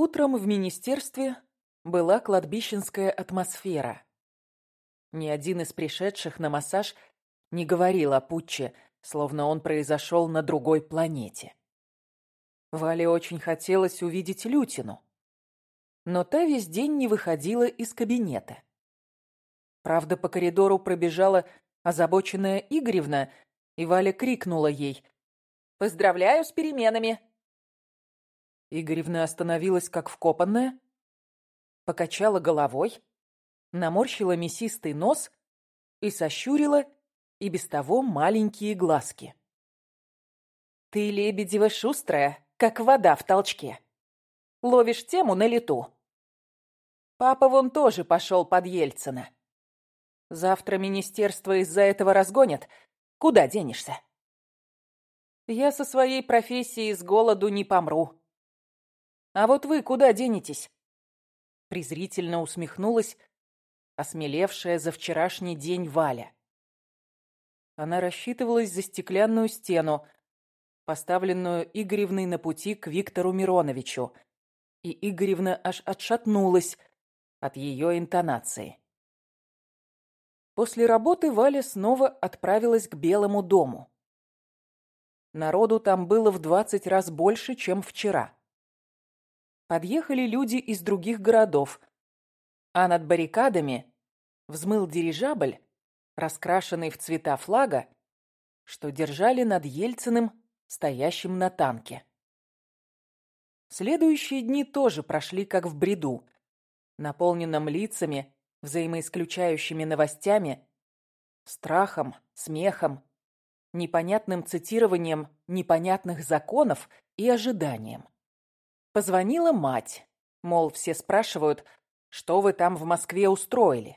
Утром в министерстве была кладбищенская атмосфера. Ни один из пришедших на массаж не говорил о путче, словно он произошел на другой планете. Вале очень хотелось увидеть Лютину, но та весь день не выходила из кабинета. Правда, по коридору пробежала озабоченная Игоревна, и Валя крикнула ей «Поздравляю с переменами!» Игоревна остановилась как вкопанная, покачала головой, наморщила мясистый нос и сощурила и без того маленькие глазки. «Ты, Лебедева, шустрая, как вода в толчке. Ловишь тему на лету. Папа вон тоже пошел под Ельцина. Завтра министерство из-за этого разгонят. Куда денешься?» «Я со своей профессией с голоду не помру», а вот вы куда денетесь?» Презрительно усмехнулась осмелевшая за вчерашний день Валя. Она рассчитывалась за стеклянную стену, поставленную Игоревной на пути к Виктору Мироновичу, и Игоревна аж отшатнулась от ее интонации. После работы Валя снова отправилась к Белому дому. Народу там было в двадцать раз больше, чем вчера подъехали люди из других городов, а над баррикадами взмыл дирижабль, раскрашенный в цвета флага, что держали над Ельциным, стоящим на танке. Следующие дни тоже прошли как в бреду, наполненном лицами, взаимоисключающими новостями, страхом, смехом, непонятным цитированием непонятных законов и ожиданием. Позвонила мать. Мол, все спрашивают, что вы там в Москве устроили.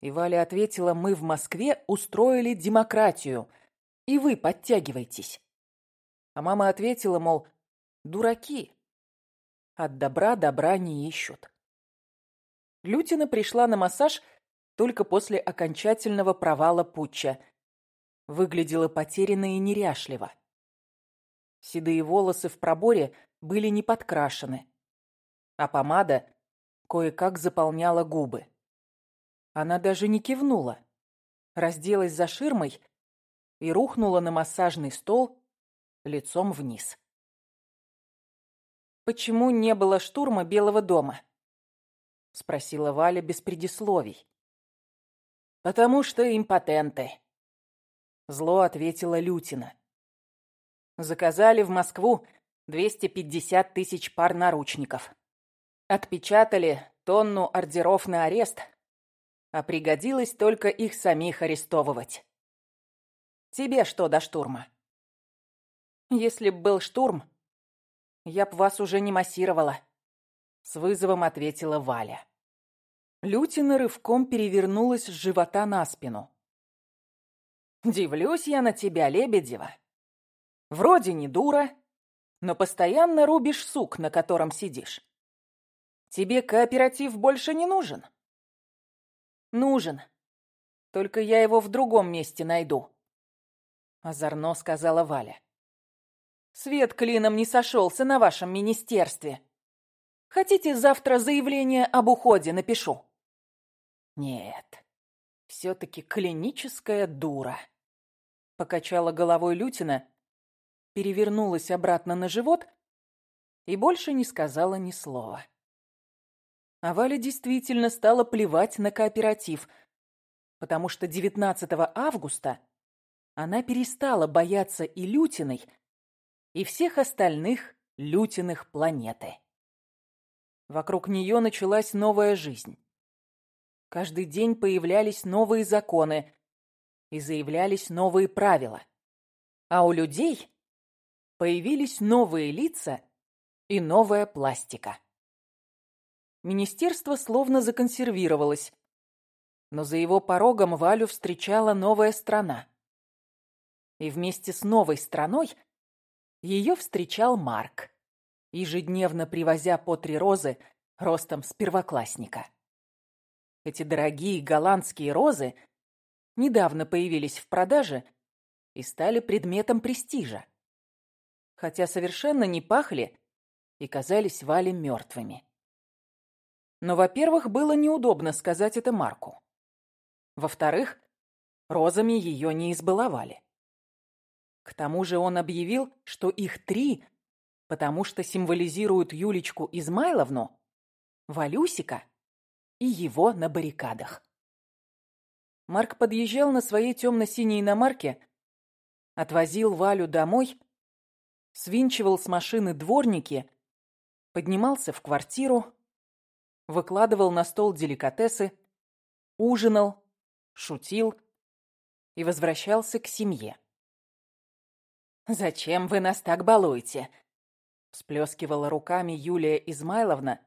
И Валя ответила, мы в Москве устроили демократию, и вы подтягивайтесь. А мама ответила, мол, дураки. От добра добра не ищут. Лютина пришла на массаж только после окончательного провала путча. Выглядела потерянно и неряшливо. Седые волосы в проборе были не подкрашены, а помада кое-как заполняла губы. Она даже не кивнула, разделась за ширмой и рухнула на массажный стол лицом вниз. «Почему не было штурма Белого дома?» — спросила Валя без предисловий. «Потому что импотенты», — зло ответила Лютина. Заказали в Москву 250 тысяч пар наручников. Отпечатали тонну ордеров на арест, а пригодилось только их самих арестовывать. Тебе что до штурма? Если б был штурм, я б вас уже не массировала. С вызовом ответила Валя. Лютина рывком перевернулась с живота на спину. «Дивлюсь я на тебя, Лебедева. Вроде не дура, но постоянно рубишь сук, на котором сидишь. Тебе кооператив больше не нужен? Нужен. Только я его в другом месте найду. Озорно сказала Валя. Свет клином не сошелся на вашем министерстве. Хотите, завтра заявление об уходе напишу? Нет, все-таки клиническая дура. Покачала головой Лютина перевернулась обратно на живот и больше не сказала ни слова. А Валя действительно стала плевать на кооператив, потому что 19 августа она перестала бояться и Лютиной, и всех остальных Лютиных планеты. Вокруг нее началась новая жизнь. Каждый день появлялись новые законы и заявлялись новые правила. А у людей появились новые лица и новая пластика. Министерство словно законсервировалось, но за его порогом Валю встречала новая страна. И вместе с новой страной ее встречал Марк, ежедневно привозя по три розы ростом с первоклассника. Эти дорогие голландские розы недавно появились в продаже и стали предметом престижа хотя совершенно не пахли и казались Вале мертвыми. Но, во-первых, было неудобно сказать это Марку. Во-вторых, розами ее не избаловали. К тому же он объявил, что их три, потому что символизируют Юлечку Измайловну, Валюсика и его на баррикадах. Марк подъезжал на своей темно-синей иномарке, отвозил Валю домой, свинчивал с машины дворники, поднимался в квартиру, выкладывал на стол деликатесы, ужинал, шутил и возвращался к семье. «Зачем вы нас так балуете?» всплескивала руками Юлия Измайловна,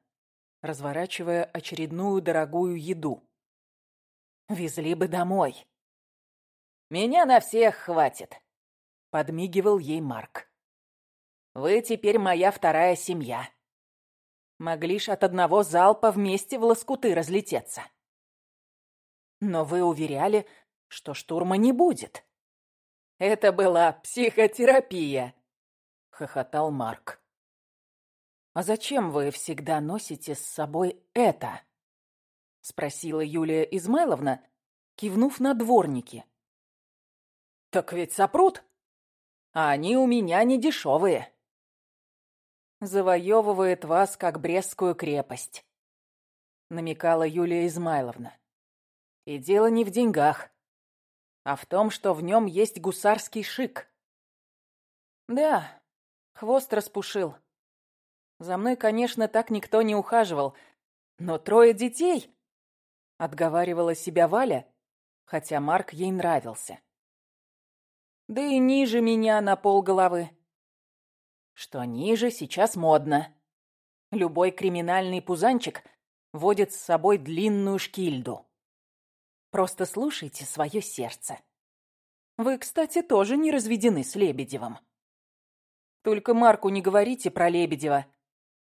разворачивая очередную дорогую еду. «Везли бы домой». «Меня на всех хватит», — подмигивал ей Марк. «Вы теперь моя вторая семья. Могли ж от одного залпа вместе в лоскуты разлететься. Но вы уверяли, что штурма не будет». «Это была психотерапия», — хохотал Марк. «А зачем вы всегда носите с собой это?» — спросила Юлия Измайловна, кивнув на дворники. «Так ведь сопрут, а они у меня не дешевые». «Завоевывает вас, как Брестскую крепость», — намекала Юлия Измайловна. «И дело не в деньгах, а в том, что в нем есть гусарский шик». «Да, хвост распушил», за мной, конечно, так никто не ухаживал. Но трое детей... Отговаривала себя Валя, хотя Марк ей нравился. Да и ниже меня на пол головы. Что ниже сейчас модно. Любой криминальный пузанчик водит с собой длинную шкильду. Просто слушайте свое сердце. Вы, кстати, тоже не разведены с Лебедевым. Только Марку не говорите про Лебедева.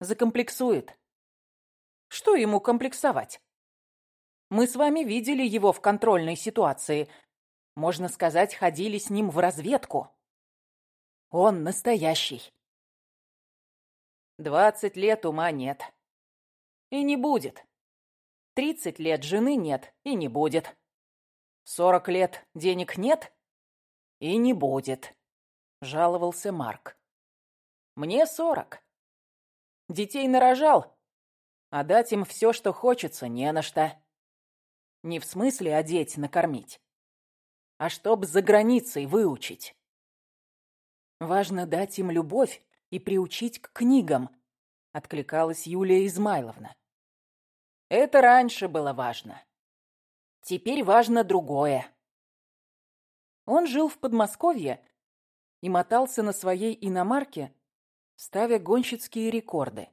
Закомплексует. Что ему комплексовать? Мы с вами видели его в контрольной ситуации. Можно сказать, ходили с ним в разведку. Он настоящий. Двадцать лет ума нет. И не будет. Тридцать лет жены нет и не будет. Сорок лет денег нет и не будет, жаловался Марк. Мне сорок. Детей нарожал, а дать им все, что хочется, не на что. Не в смысле одеть, накормить, а чтоб за границей выучить. Важно дать им любовь и приучить к книгам, откликалась Юлия Измайловна. Это раньше было важно. Теперь важно другое. Он жил в Подмосковье и мотался на своей иномарке ставя гонщицкие рекорды.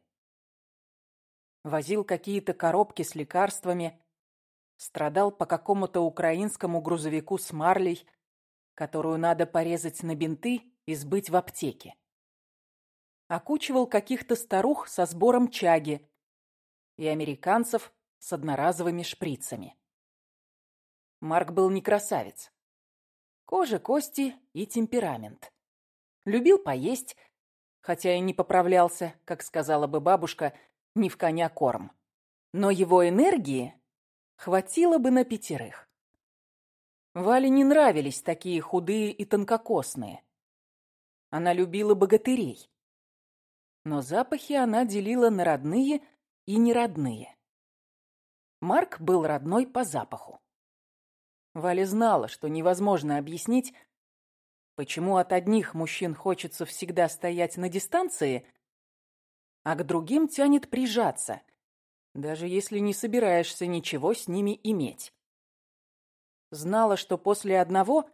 Возил какие-то коробки с лекарствами, страдал по какому-то украинскому грузовику с марлей, которую надо порезать на бинты и сбыть в аптеке. Окучивал каких-то старух со сбором чаги и американцев с одноразовыми шприцами. Марк был не красавец. Кожа, кости и темперамент. Любил поесть, хотя и не поправлялся, как сказала бы бабушка, не в коня корм. Но его энергии хватило бы на пятерых. Вале не нравились такие худые и тонкокосные. Она любила богатырей. Но запахи она делила на родные и неродные. Марк был родной по запаху. Валя знала, что невозможно объяснить, Почему от одних мужчин хочется всегда стоять на дистанции, а к другим тянет прижаться, даже если не собираешься ничего с ними иметь? Знала, что после одного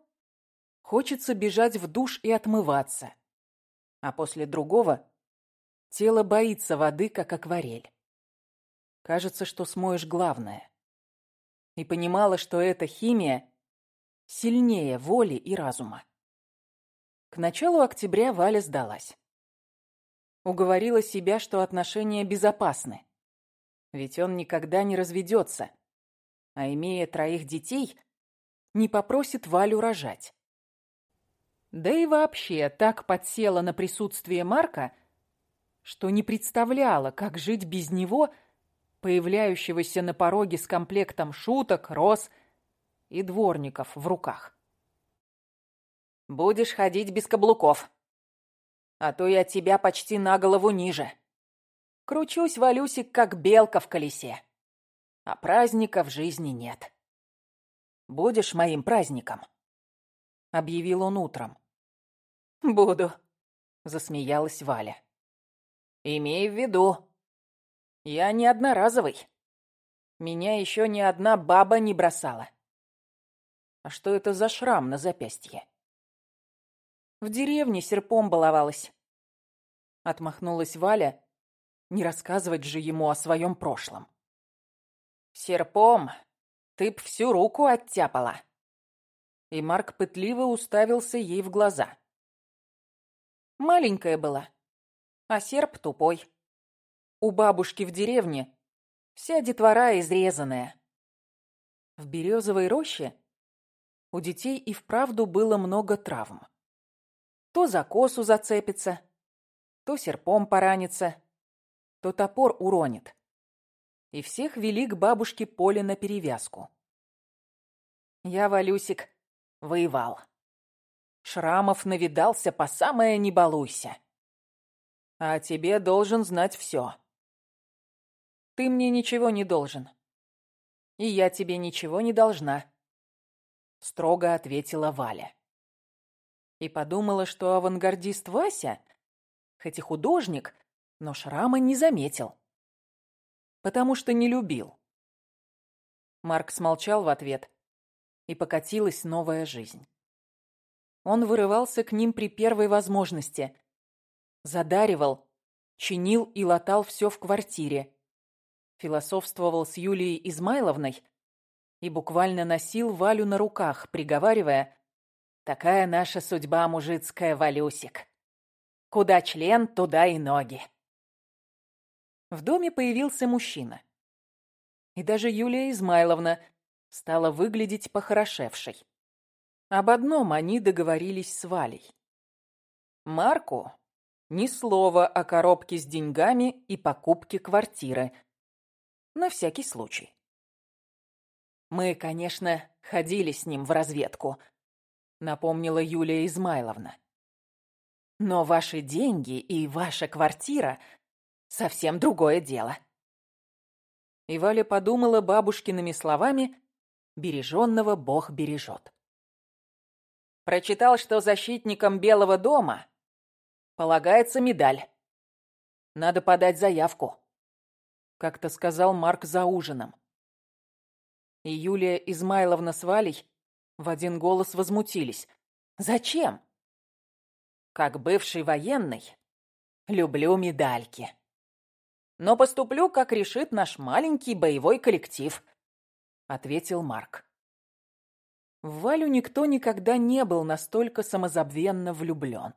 хочется бежать в душ и отмываться, а после другого тело боится воды, как акварель. Кажется, что смоешь главное. И понимала, что эта химия сильнее воли и разума. К началу октября Валя сдалась. Уговорила себя, что отношения безопасны. Ведь он никогда не разведется, а имея троих детей, не попросит Валю рожать. Да и вообще так подсела на присутствие Марка, что не представляла, как жить без него, появляющегося на пороге с комплектом шуток, роз и дворников в руках. «Будешь ходить без каблуков, а то я тебя почти на голову ниже. Кручусь, Валюсик, как белка в колесе, а праздника в жизни нет. Будешь моим праздником?» — объявил он утром. «Буду», — засмеялась Валя. «Имей в виду, я не одноразовый. Меня еще ни одна баба не бросала. А что это за шрам на запястье?» «В деревне серпом баловалась», — отмахнулась Валя, не рассказывать же ему о своем прошлом. «Серпом ты б всю руку оттяпала!» И Марк пытливо уставился ей в глаза. Маленькая была, а серп тупой. У бабушки в деревне вся детвора изрезанная. В березовой роще у детей и вправду было много травм. То за косу зацепится, то серпом поранится, то топор уронит. И всех вели к бабушке Поле на перевязку. Я, Валюсик, воевал. Шрамов навидался по самое не балуйся. А тебе должен знать все. Ты мне ничего не должен. И я тебе ничего не должна. Строго ответила Валя. И подумала, что авангардист Вася, хоть и художник, но шрама не заметил. Потому что не любил. Марк смолчал в ответ, и покатилась новая жизнь. Он вырывался к ним при первой возможности. Задаривал, чинил и латал все в квартире. Философствовал с Юлией Измайловной и буквально носил Валю на руках, приговаривая «Такая наша судьба мужицкая, Валюсик. Куда член, туда и ноги». В доме появился мужчина. И даже Юлия Измайловна стала выглядеть похорошевшей. Об одном они договорились с Валей. Марку ни слова о коробке с деньгами и покупке квартиры. На всякий случай. Мы, конечно, ходили с ним в разведку, напомнила Юлия Измайловна. Но ваши деньги и ваша квартира — совсем другое дело. И Валя подумала бабушкиными словами «береженного Бог бережет». Прочитал, что защитникам Белого дома полагается медаль. Надо подать заявку. Как-то сказал Марк за ужином. И Юлия Измайловна с Валей в один голос возмутились. «Зачем?» «Как бывший военный, люблю медальки. Но поступлю, как решит наш маленький боевой коллектив», — ответил Марк. В Валю никто никогда не был настолько самозабвенно влюблен.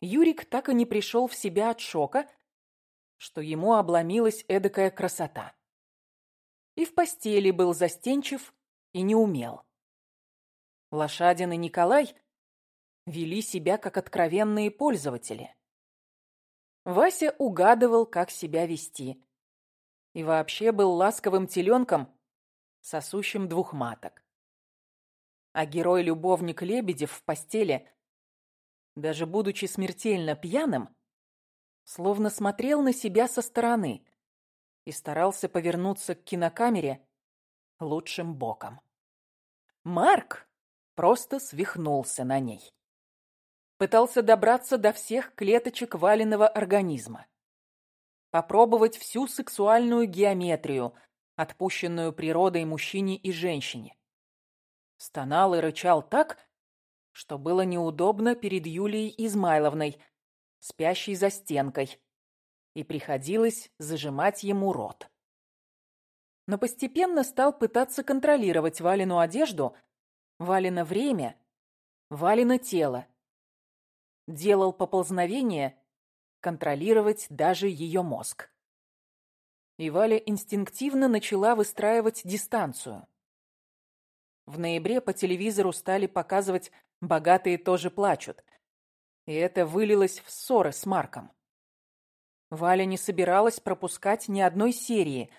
Юрик так и не пришел в себя от шока, что ему обломилась эдакая красота. И в постели был застенчив и не умел. Лошадин и Николай вели себя как откровенные пользователи. Вася угадывал, как себя вести. И вообще был ласковым теленком, сосущим двух маток а герой-любовник Лебедев в постели, даже будучи смертельно пьяным, словно смотрел на себя со стороны и старался повернуться к кинокамере лучшим боком. Марк просто свихнулся на ней. Пытался добраться до всех клеточек валенного организма. Попробовать всю сексуальную геометрию, отпущенную природой мужчине и женщине. Стонал и рычал так, что было неудобно перед Юлией Измайловной, спящей за стенкой, и приходилось зажимать ему рот. Но постепенно стал пытаться контролировать Валину одежду, Валина время, Валина тело. Делал поползновение, контролировать даже ее мозг. И Валя инстинктивно начала выстраивать дистанцию. В ноябре по телевизору стали показывать «Богатые тоже плачут». И это вылилось в ссоры с Марком. Валя не собиралась пропускать ни одной серии,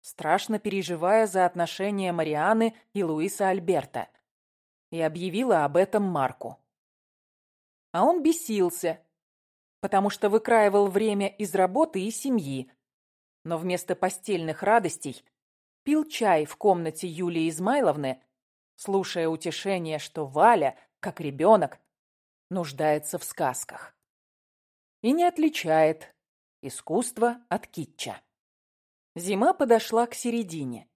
страшно переживая за отношения Марианы и Луиса Альберта, и объявила об этом Марку. А он бесился, потому что выкраивал время из работы и семьи, но вместо постельных радостей пил чай в комнате Юлии Измайловны, слушая утешение, что Валя, как ребенок, нуждается в сказках. И не отличает искусство от китча. Зима подошла к середине.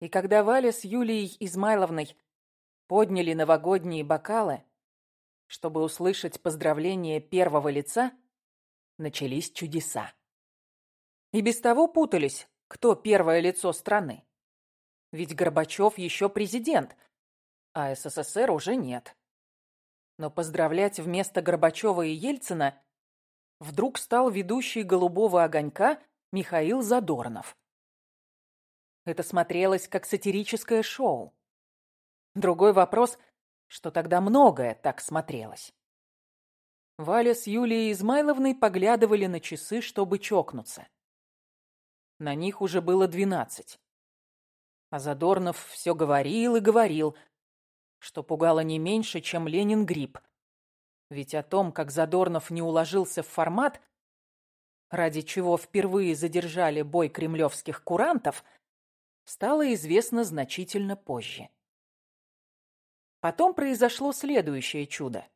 И когда Валя с Юлией Измайловной подняли новогодние бокалы, чтобы услышать поздравления первого лица, начались чудеса. И без того путались, кто первое лицо страны. Ведь Горбачев еще президент, а СССР уже нет. Но поздравлять вместо Горбачева и Ельцина вдруг стал ведущий «Голубого огонька» Михаил Задорнов. Это смотрелось как сатирическое шоу. Другой вопрос, что тогда многое так смотрелось. Валя с Юлией Измайловной поглядывали на часы, чтобы чокнуться. На них уже было двенадцать. А Задорнов все говорил и говорил, что пугало не меньше, чем Ленин грипп. Ведь о том, как Задорнов не уложился в формат, ради чего впервые задержали бой кремлевских курантов, стало известно значительно позже. Потом произошло следующее чудо.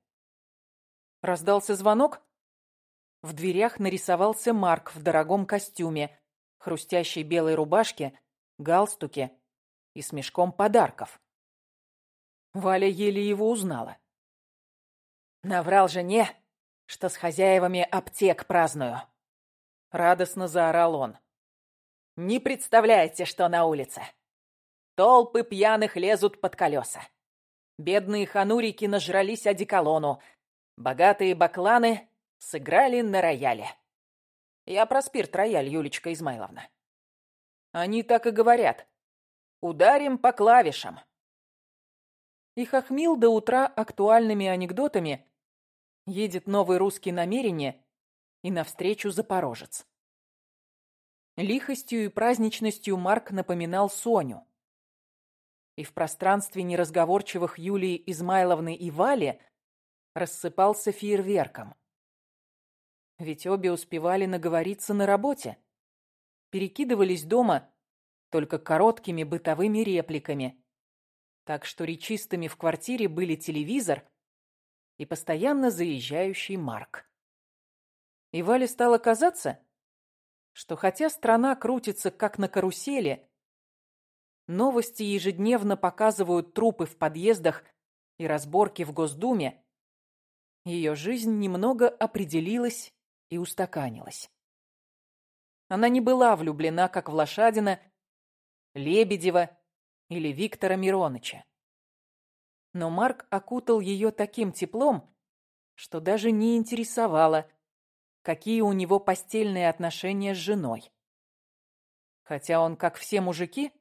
Раздался звонок. В дверях нарисовался Марк в дорогом костюме, хрустящей белой рубашке, галстуке и с мешком подарков. Валя еле его узнала. «Наврал жене, что с хозяевами аптек праздную», Радостно заорал он. «Не представляете, что на улице! Толпы пьяных лезут под колеса. Бедные ханурики нажрались одеколону. Богатые бакланы сыграли на рояле. Я про спирт-рояль, Юлечка Измайловна. Они так и говорят. Ударим по клавишам. И хохмил до утра актуальными анекдотами едет новый русский намерение и навстречу запорожец. Лихостью и праздничностью Марк напоминал Соню. И в пространстве неразговорчивых Юлии Измайловны и Вали рассыпался фейерверком. Ведь обе успевали наговориться на работе. Перекидывались дома только короткими бытовыми репликами. Так что речистыми в квартире были телевизор и постоянно заезжающий Марк. И Вале стало казаться, что хотя страна крутится как на карусели, новости ежедневно показывают трупы в подъездах и разборки в Госдуме, ее жизнь немного определилась и устаканилась. Она не была влюблена, как в Лошадина, Лебедева или Виктора Мироныча. Но Марк окутал ее таким теплом, что даже не интересовало, какие у него постельные отношения с женой. Хотя он, как все мужики,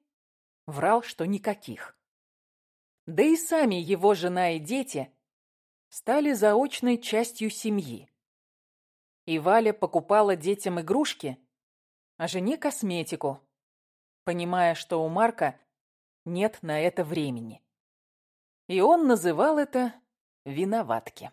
врал, что никаких. Да и сами его жена и дети стали заочной частью семьи. И Валя покупала детям игрушки, а жене косметику, понимая, что у Марка нет на это времени. И он называл это «виноватки».